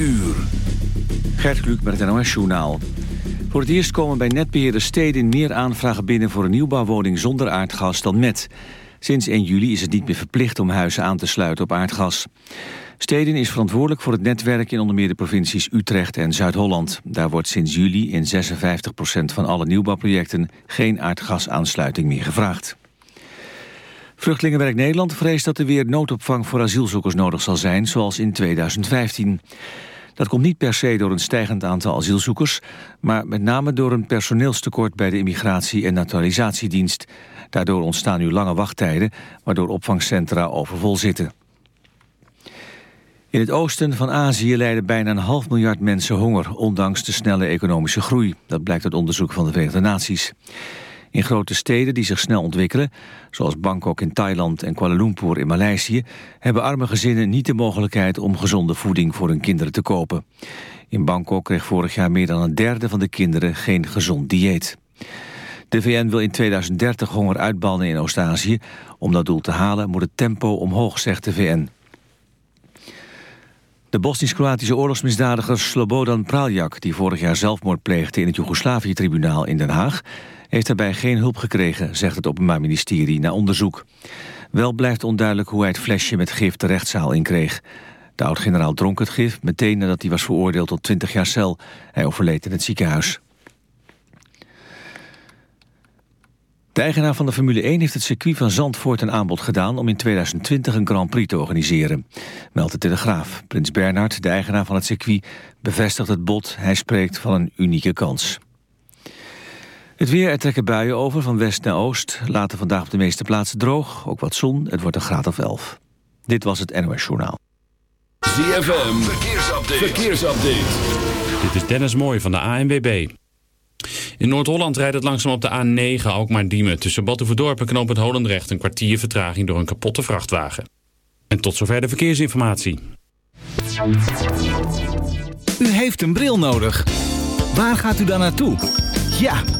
uur. Gert Kluk met het NOS-journaal. Voor het eerst komen bij netbeheerder steden meer aanvragen binnen... voor een nieuwbouwwoning zonder aardgas dan met. Sinds 1 juli is het niet meer verplicht om huizen aan te sluiten op aardgas. Steden is verantwoordelijk voor het netwerk in onder meer de provincies Utrecht en Zuid-Holland. Daar wordt sinds juli in 56% van alle nieuwbouwprojecten geen aardgasaansluiting meer gevraagd. Vluchtelingenwerk Nederland vreest dat er weer noodopvang voor asielzoekers nodig zal zijn, zoals in 2015. Dat komt niet per se door een stijgend aantal asielzoekers... maar met name door een personeelstekort bij de Immigratie- en Naturalisatiedienst. Daardoor ontstaan nu lange wachttijden, waardoor opvangcentra overvol zitten. In het oosten van Azië lijden bijna een half miljard mensen honger... ondanks de snelle economische groei. Dat blijkt uit onderzoek van de Verenigde Naties. In grote steden die zich snel ontwikkelen, zoals Bangkok in Thailand en Kuala Lumpur in Maleisië, hebben arme gezinnen niet de mogelijkheid om gezonde voeding voor hun kinderen te kopen. In Bangkok kreeg vorig jaar meer dan een derde van de kinderen geen gezond dieet. De VN wil in 2030 honger uitbannen in Oost-Azië. Om dat doel te halen moet het tempo omhoog, zegt de VN. De Bosnisch-Kroatische oorlogsmisdadiger Slobodan Praljak... die vorig jaar zelfmoord pleegde in het Joegoslavië-tribunaal in Den Haag heeft daarbij geen hulp gekregen, zegt het Openbaar Ministerie na onderzoek. Wel blijft onduidelijk hoe hij het flesje met gif de rechtszaal inkreeg. De oud-generaal dronk het gif meteen nadat hij was veroordeeld tot 20 jaar cel. Hij overleed in het ziekenhuis. De eigenaar van de Formule 1 heeft het circuit van Zandvoort een aanbod gedaan... om in 2020 een Grand Prix te organiseren, meldt de Telegraaf. Prins Bernhard, de eigenaar van het circuit, bevestigt het bod. Hij spreekt van een unieke kans. Het weer, er trekken buien over van west naar oost. Later vandaag op de meeste plaatsen droog, ook wat zon. Het wordt een graad of 11. Dit was het NOS Journaal. ZFM, verkeersupdate. verkeersupdate. Dit is Dennis Mooij van de ANWB. In Noord-Holland rijdt het langzaam op de A9 Alkmaar-Diemen... tussen Batuverdorp en Knoop het Holendrecht... een kwartier vertraging door een kapotte vrachtwagen. En tot zover de verkeersinformatie. U heeft een bril nodig. Waar gaat u dan naartoe? Ja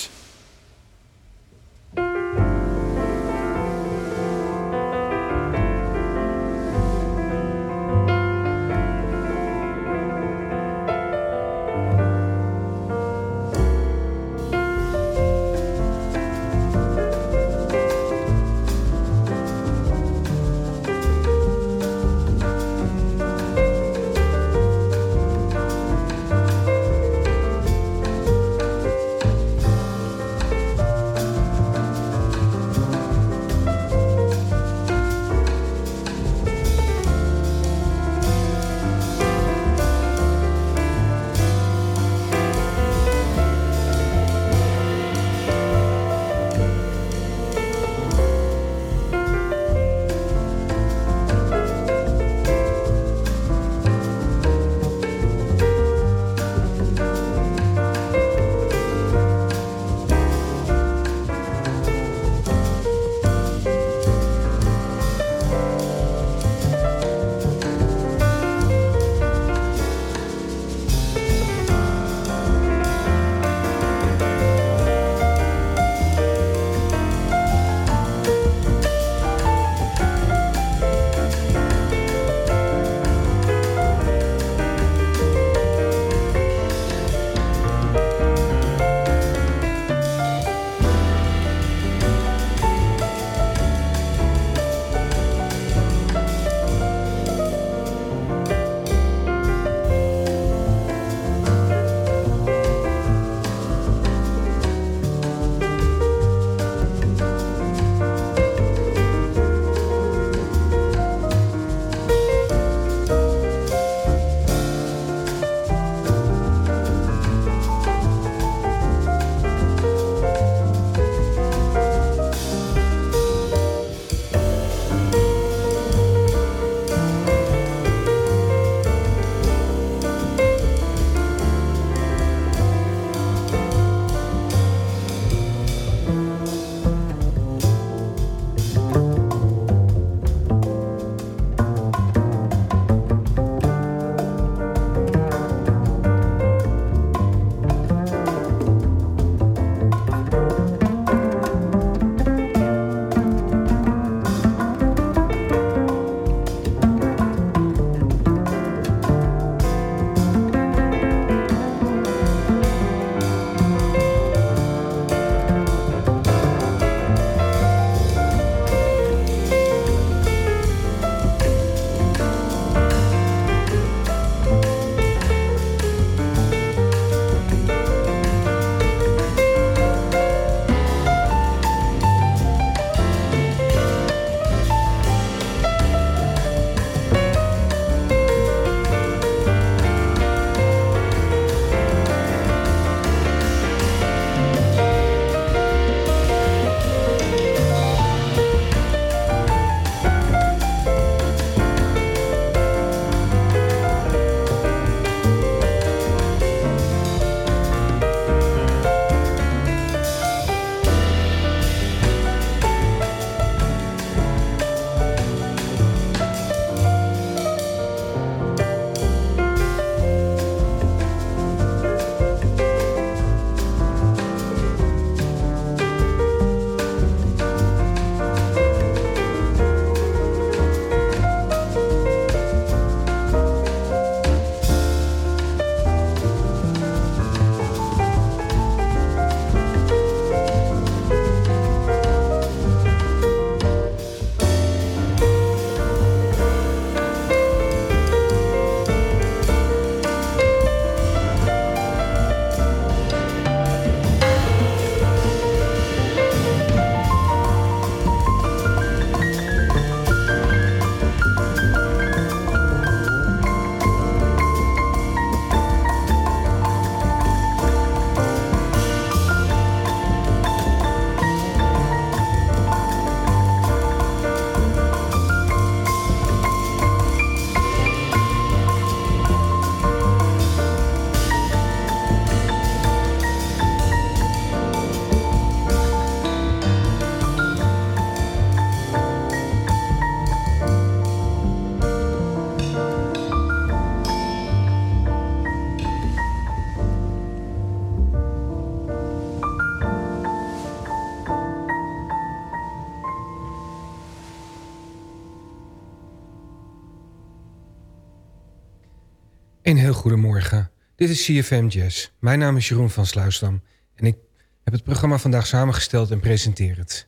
Goedemorgen. Dit is CFM Jazz. Mijn naam is Jeroen van Sluisdam en ik heb het programma vandaag samengesteld en presenteer het.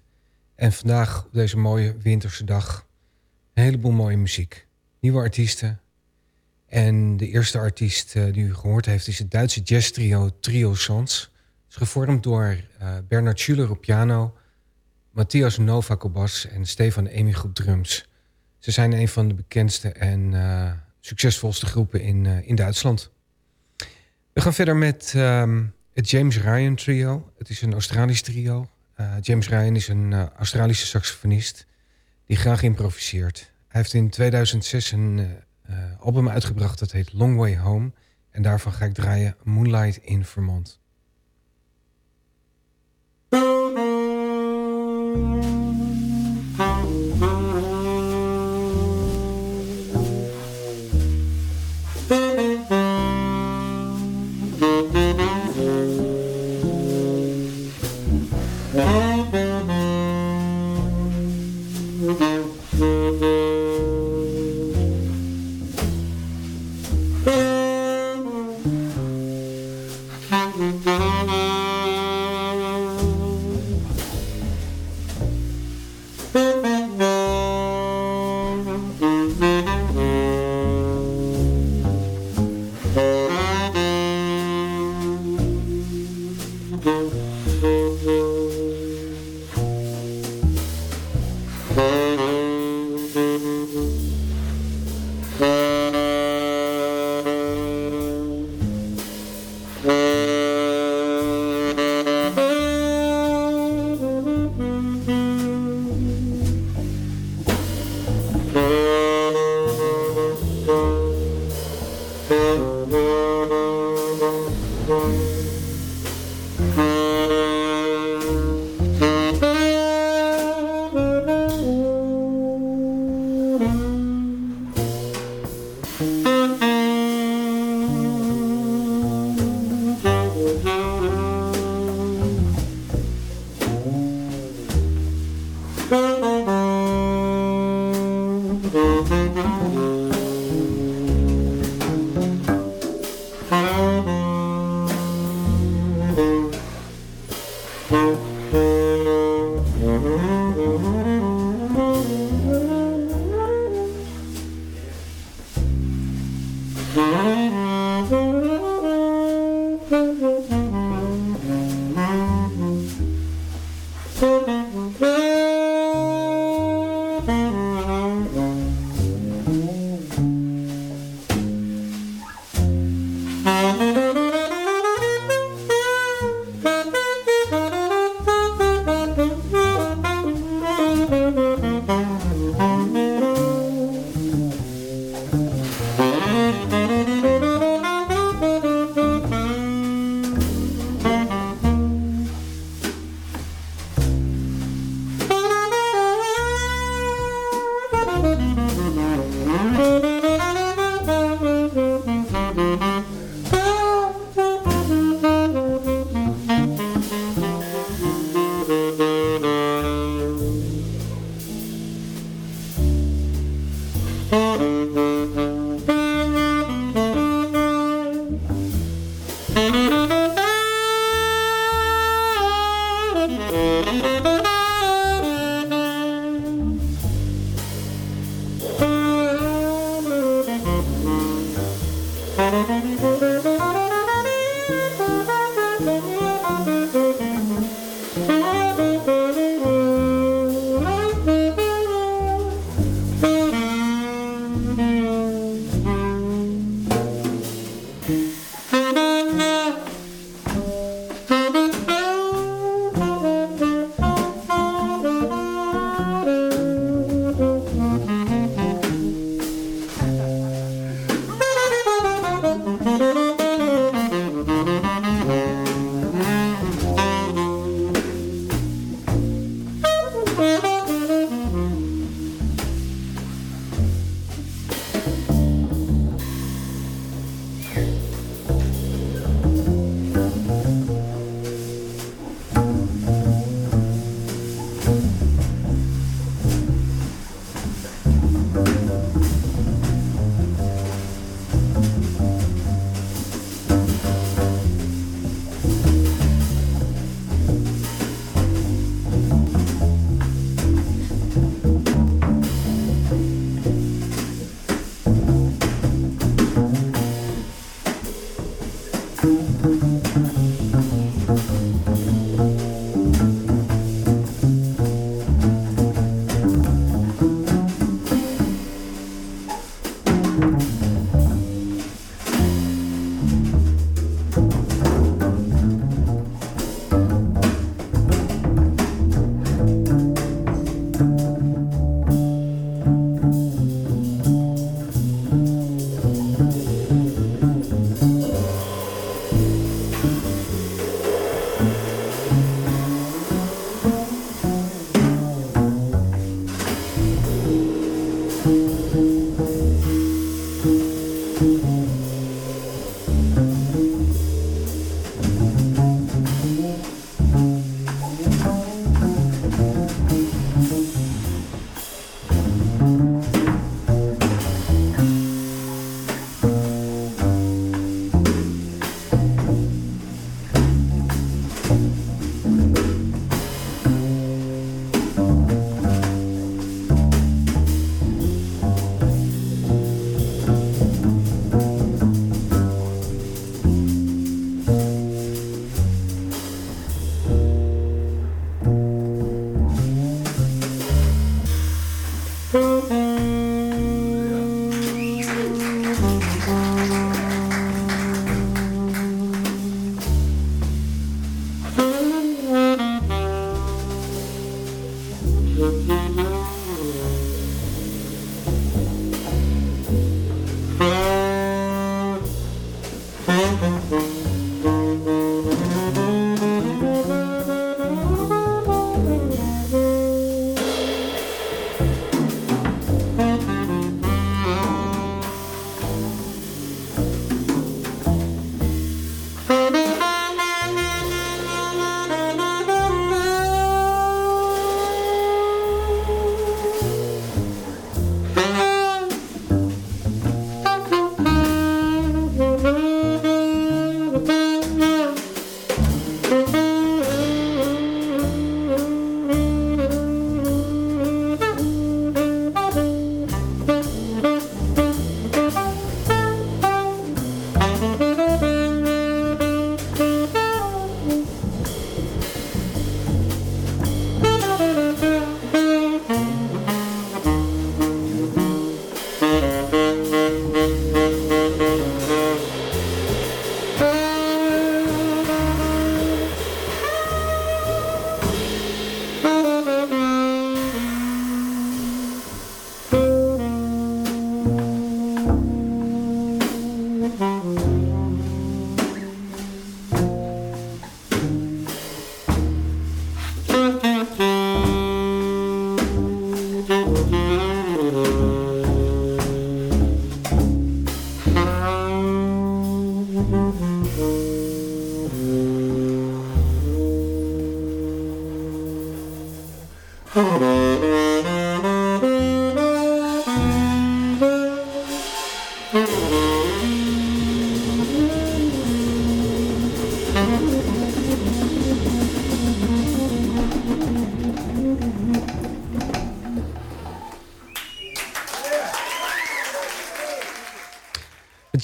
En vandaag, op deze mooie winterse dag, een heleboel mooie muziek. Nieuwe artiesten. En de eerste artiest uh, die u gehoord heeft is het Duitse jazztrio Trio Sans. Het is gevormd door uh, Bernard Schuller op piano, Matthias Novak op bas en Stefan Emy op drums. Ze zijn een van de bekendste en uh, succesvolste groepen in, in Duitsland. We gaan verder met um, het James Ryan Trio. Het is een Australisch trio. Uh, James Ryan is een uh, Australische saxofonist die graag improviseert. Hij heeft in 2006 een album uitgebracht dat heet Long Way Home. En daarvan ga ik draaien Moonlight in Vermont.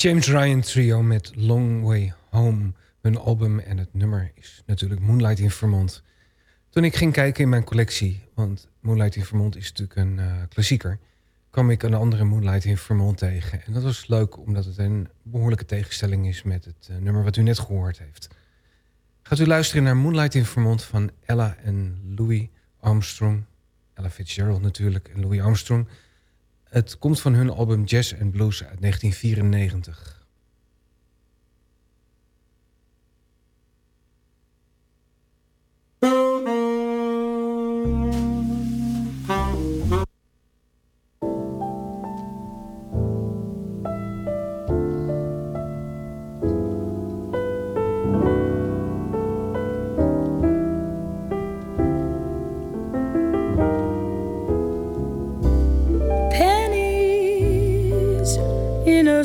James Ryan Trio met Long Way Home. Hun album en het nummer is natuurlijk Moonlight in Vermont. Toen ik ging kijken in mijn collectie, want Moonlight in Vermont is natuurlijk een uh, klassieker... kwam ik een andere Moonlight in Vermont tegen. En dat was leuk omdat het een behoorlijke tegenstelling is... met het uh, nummer wat u net gehoord heeft. Gaat u luisteren naar Moonlight in Vermont van Ella en Louis Armstrong. Ella Fitzgerald natuurlijk en Louis Armstrong... Het komt van hun album Jazz and Blues uit 1994.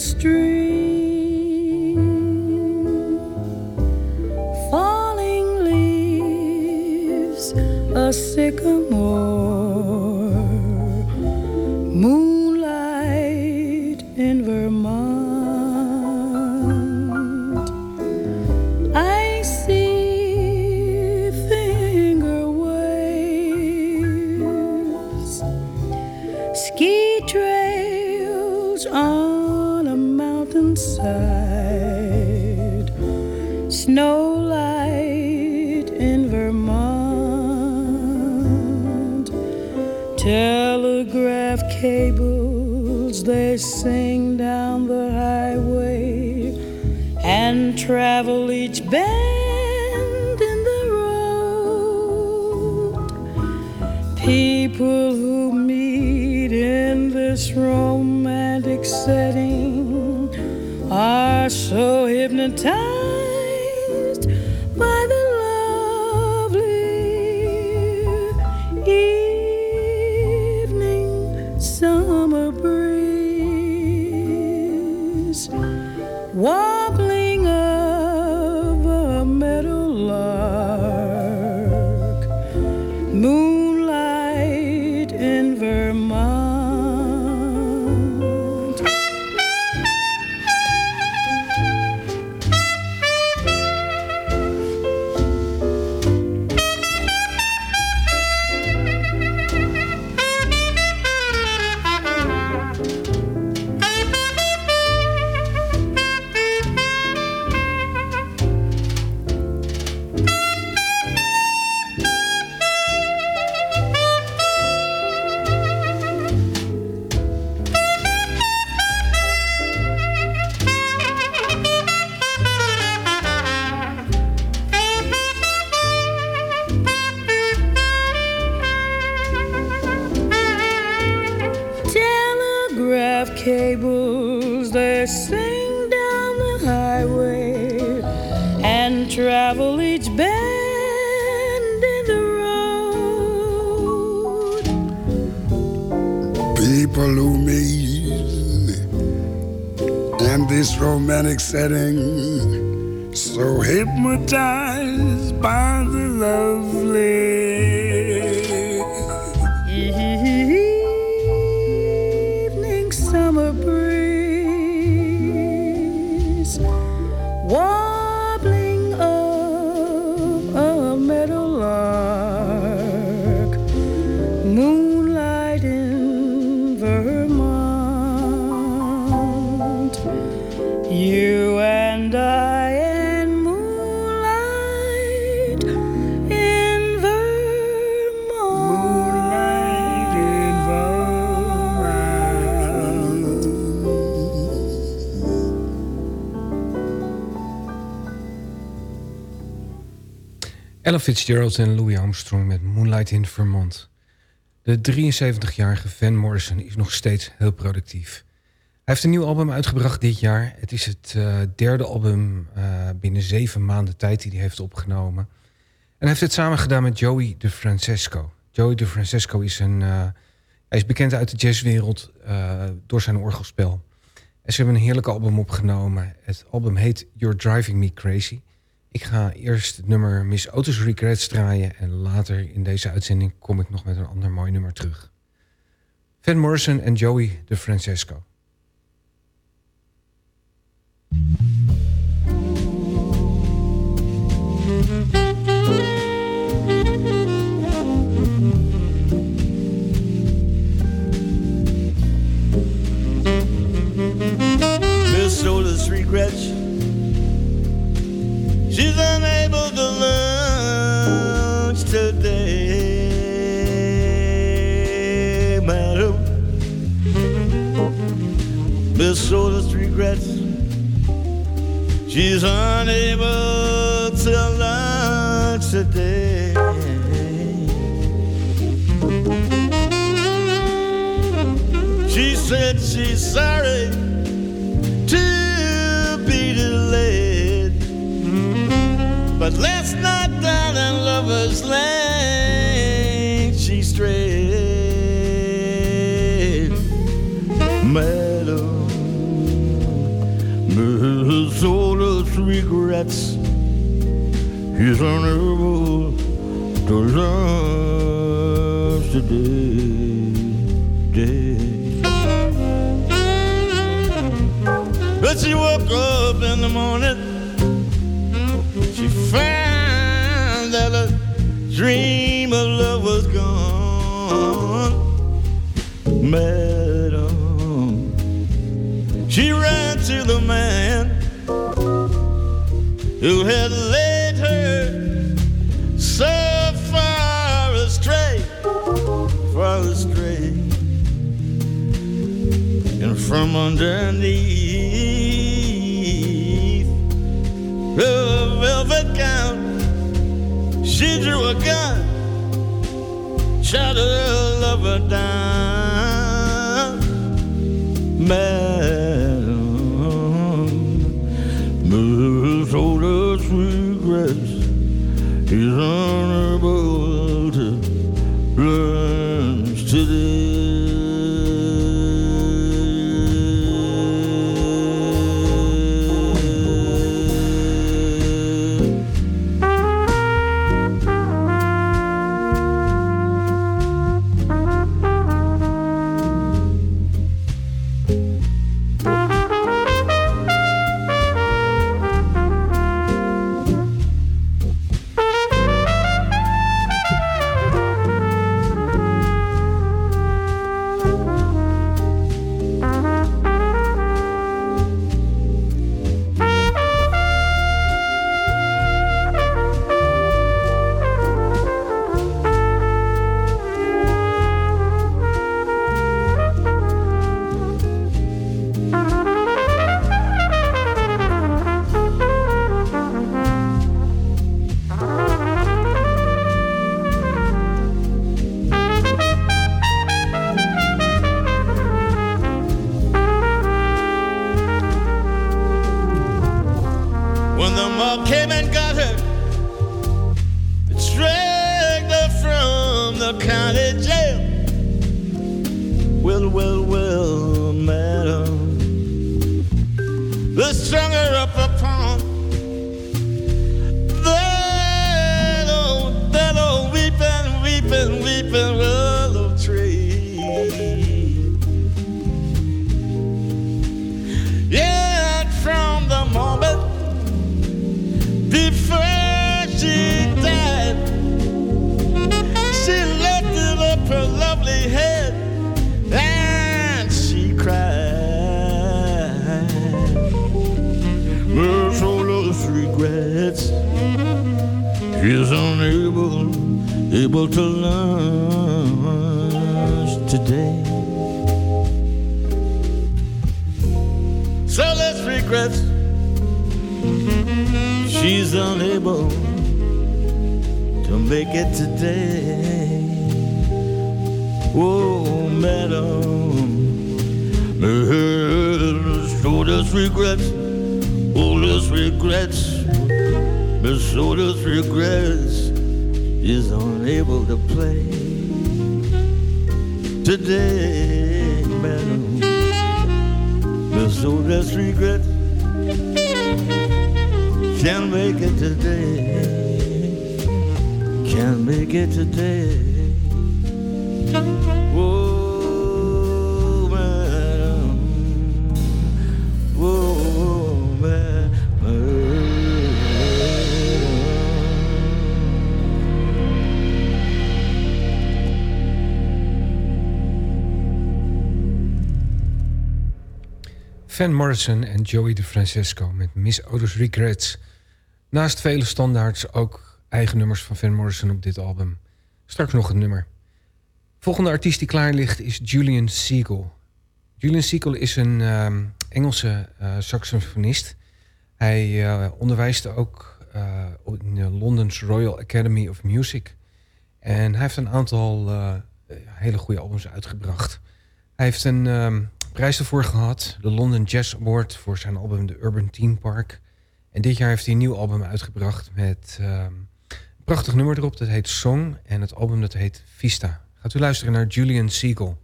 street. getting Ella Fitzgerald en Louis Armstrong met Moonlight in Vermont. De 73-jarige Van Morrison is nog steeds heel productief. Hij heeft een nieuw album uitgebracht dit jaar. Het is het eh, derde album eh, binnen zeven maanden tijd die hij heeft opgenomen. En hij heeft het samen gedaan met Joey DeFrancesco. Joey DeFrancesco is een... eh, hij is bekend uit de jazzwereld door zijn orgelspel. En ze hebben een heerlijk album opgenomen. Het album heet You're Driving Me Crazy. Ik ga eerst het nummer Miss Otis Regrets draaien... en later in deze uitzending kom ik nog met een ander mooi nummer terug. Van Morrison en Joey DeFrancesco. Miss Otis regrets she's unable to lunch today. She said she's sorry to be delayed. But last night down in Lover's Lane, regrets he's unable to love today. Day. But she woke up in the morning. Van Morrison en Joey DeFrancesco met Miss Otis Regrets. Naast vele standaards ook eigen nummers van Van Morrison op dit album. Straks nog een nummer. Volgende artiest die klaar ligt is Julian Siegel. Julian Siegel is een ehm, Engelse eh, saxofonist. Hij eh, onderwijste ook eh, in de London's Royal Academy of Music. En hij heeft een aantal hele goede albums uitgebracht. Hij heeft een ehm, prijs ervoor gehad. De London Jazz Award voor zijn album The Urban Teen Park. En dit jaar heeft hij een nieuw album uitgebracht met ehm, een prachtig nummer erop. Dat heet Song. En het album dat heet Vista. Gaat u luisteren naar Julian Siegel.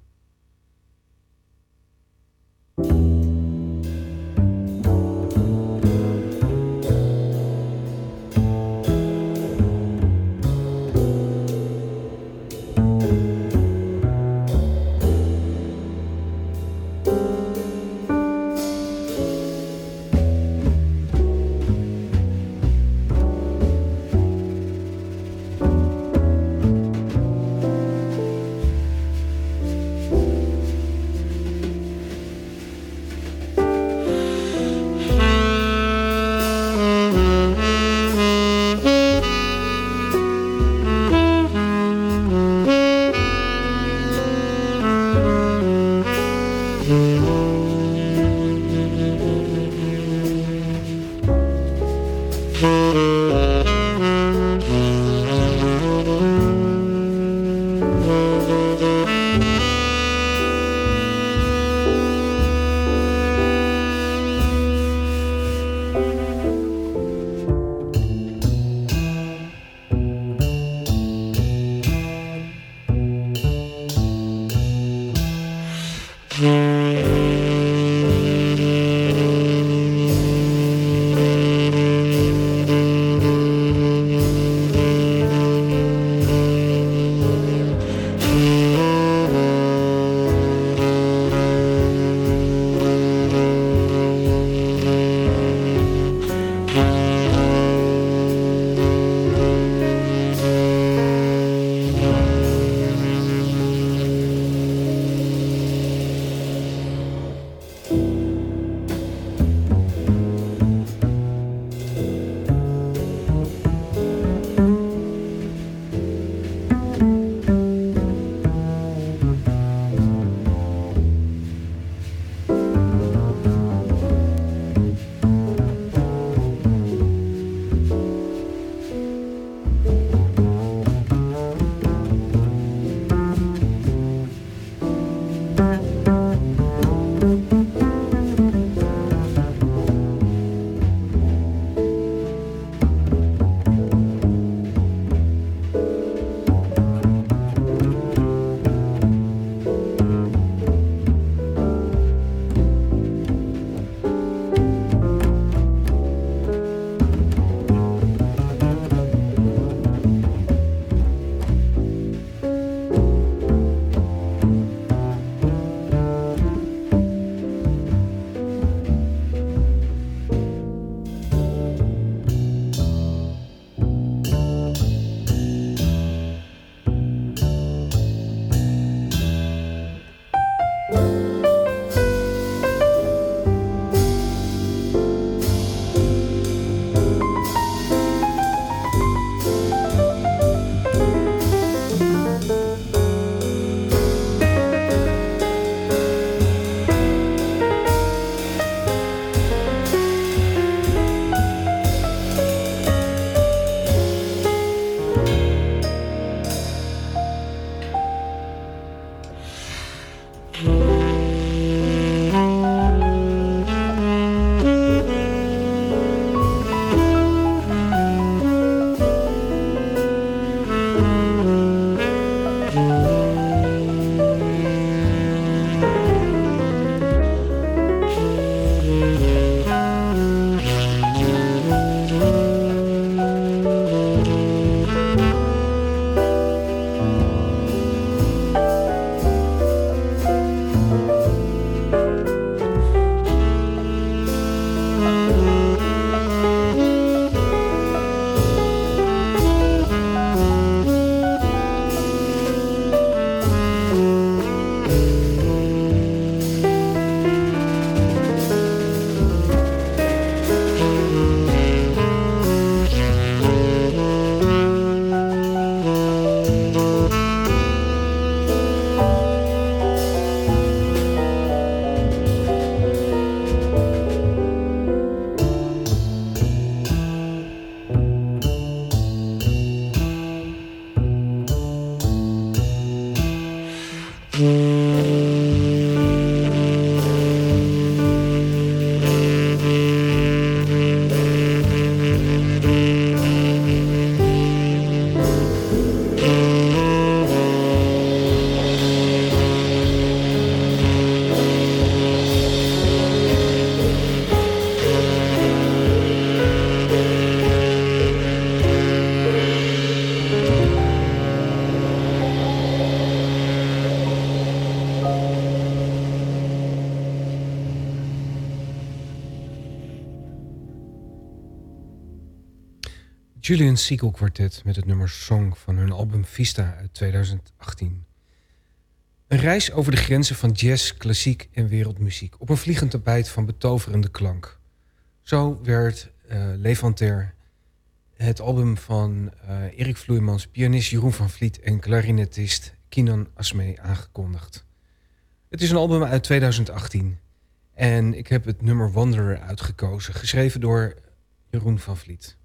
Julian Siegel Quartet met het nummer Song van hun album Vista uit 2018. Een reis over de grenzen van jazz, klassiek en wereldmuziek... op een vliegend tapijt van betoverende klank. Zo werd uh, Levanter het album van uh, Erik Vloeimans... pianist Jeroen van Vliet en klarinetist Kinan Asmee aangekondigd. Het is een album uit 2018 en ik heb het nummer Wanderer uitgekozen... geschreven door Jeroen van Vliet.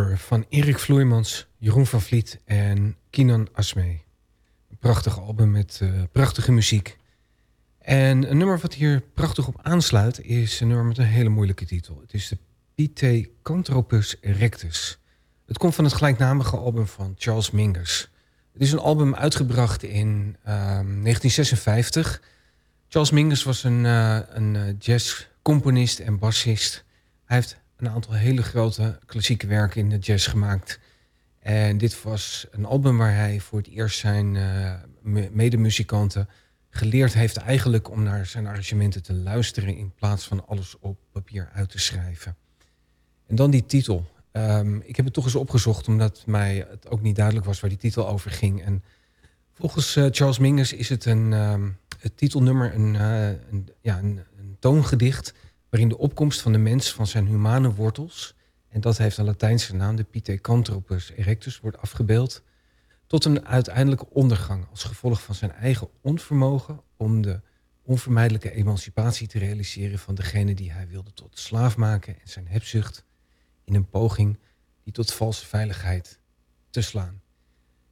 Van Erik Vloeimans, Jeroen van Vliet en Kinan Asmee. Een prachtig album met uh, prachtige muziek. En een nummer wat hier prachtig op aansluit is een nummer met een hele moeilijke titel. Het is de Pithecanthropus erectus. Het komt van het gelijknamige album van Charles Mingus. Het is een album uitgebracht in uh, ehm, 1956. Charles Mingus was een, uh, een jazzcomponist en bassist. Hij heeft een aantal hele grote klassieke werken in de jazz gemaakt. En dit was een album waar hij voor het eerst zijn uh, medemuzikanten geleerd heeft eigenlijk om naar zijn arrangementen te luisteren in plaats van alles op papier uit te schrijven. En dan die titel. Um, ik heb het toch eens opgezocht omdat mij het ook niet duidelijk was waar die titel over ging. En volgens uh, Charles Mingus is het een um, het titelnummer een, uh, een, ja, een, een toongedicht waarin de opkomst van de mens van zijn humane wortels, en dat heeft een Latijnse naam, de Pithecanthropus erectus, wordt afgebeeld, tot een uiteindelijke ondergang als gevolg van zijn eigen onvermogen om de onvermijdelijke emancipatie te realiseren van degene die hij wilde tot slaaf maken en zijn hebzucht in een poging die tot valse veiligheid te slaan.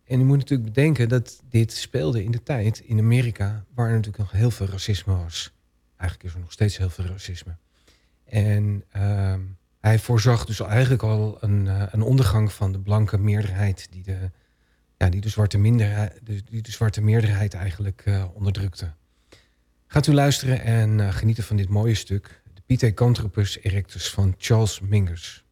En u moet natuurlijk bedenken dat dit speelde in de tijd in Amerika, waar er natuurlijk nog heel veel racisme was. Eigenlijk is er nog steeds heel veel racisme. En uh, hij voorzag dus eigenlijk al een, uh, een ondergang van de blanke meerderheid die de, ja, die de, zwarte, minderheid, die de zwarte meerderheid eigenlijk uh, onderdrukte. Gaat u luisteren en uh, genieten van dit mooie stuk, de Pithecanthropus erectus van Charles Mingus.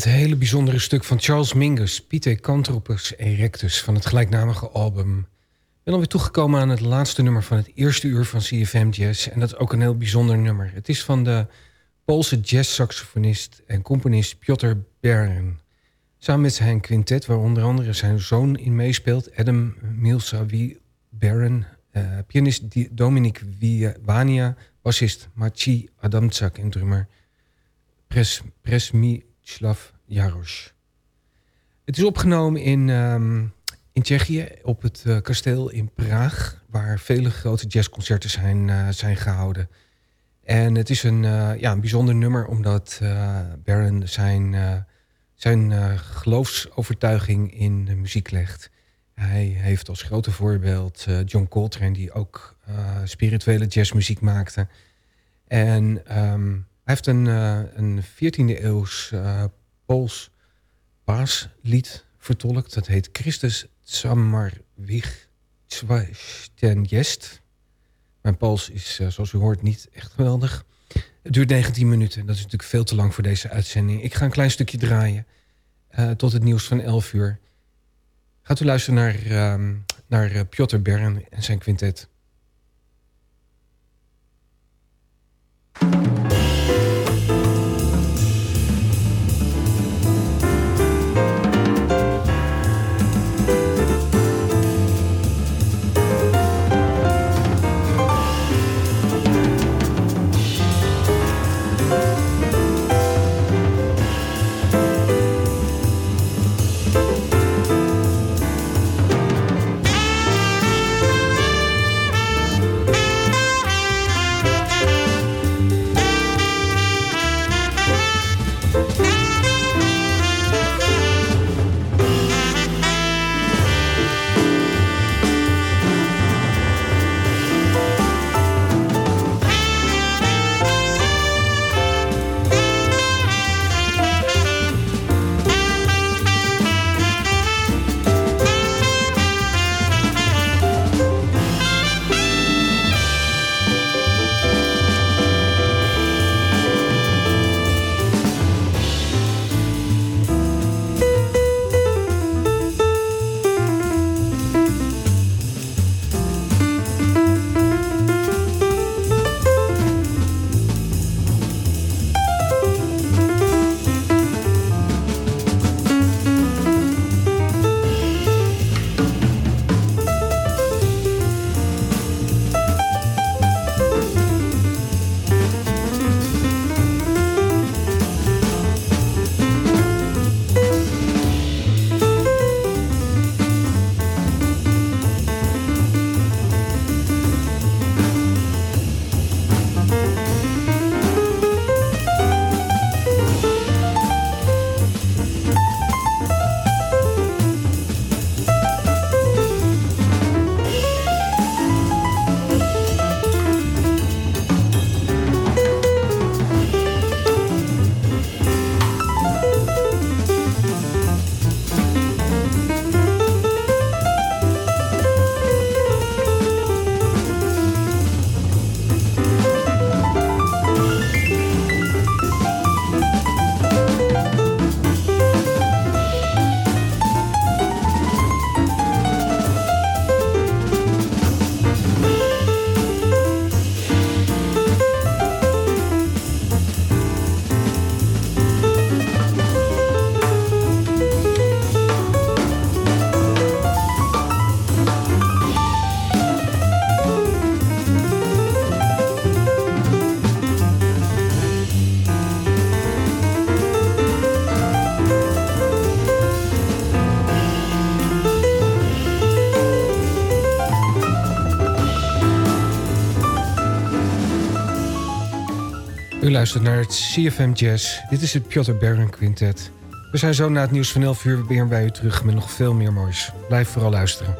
Het hele bijzondere stuk van Charles Mingus, Pithecanthropus erectus, van het gelijknamige album. Ik ben alweer toegekomen aan het laatste nummer van het eerste uur van CFM Jazz. En dat is ook een heel bijzonder nummer. Het is van de Poolse jazzsaxofonist en componist Piotr Beren. Samen met zijn quintet, waar onder andere zijn zoon in meespeelt... Adam Milsawi Beren, uh, pianist Dominik Wania... bassist Maciej Adamczak en drummer Pres, Presmislav Jarosz. Het is opgenomen in, um, in Tsjechië op het uh, kasteel in Praag... waar vele grote jazzconcerten zijn, uh, zijn gehouden... En het is een, uh, ja, een bijzonder nummer omdat Baron zijn, zijn geloofsovertuiging in muziek legt. Hij heeft als grote voorbeeld John Coltrane die ook spirituele jazzmuziek maakte. En hij heeft een, een 14e eeuws Pools paaslied vertolkt. Dat heet Christus Samarwich ten Jest. Mijn pols is, uh, zoals u hoort, niet echt geweldig. Het duurt 19 minuten. Dat is natuurlijk veel te lang voor deze uitzending. Ik ga een klein stukje draaien. Tot het nieuws van 11 uur. Gaat u luisteren naar, uh, naar Piotr Bern en zijn quintet. U luistert naar het CFM Jazz. Dit is het Piotr Beren Quintet. We zijn zo na het nieuws van 11 uur weer bij u terug met nog veel meer moois. Blijf vooral luisteren.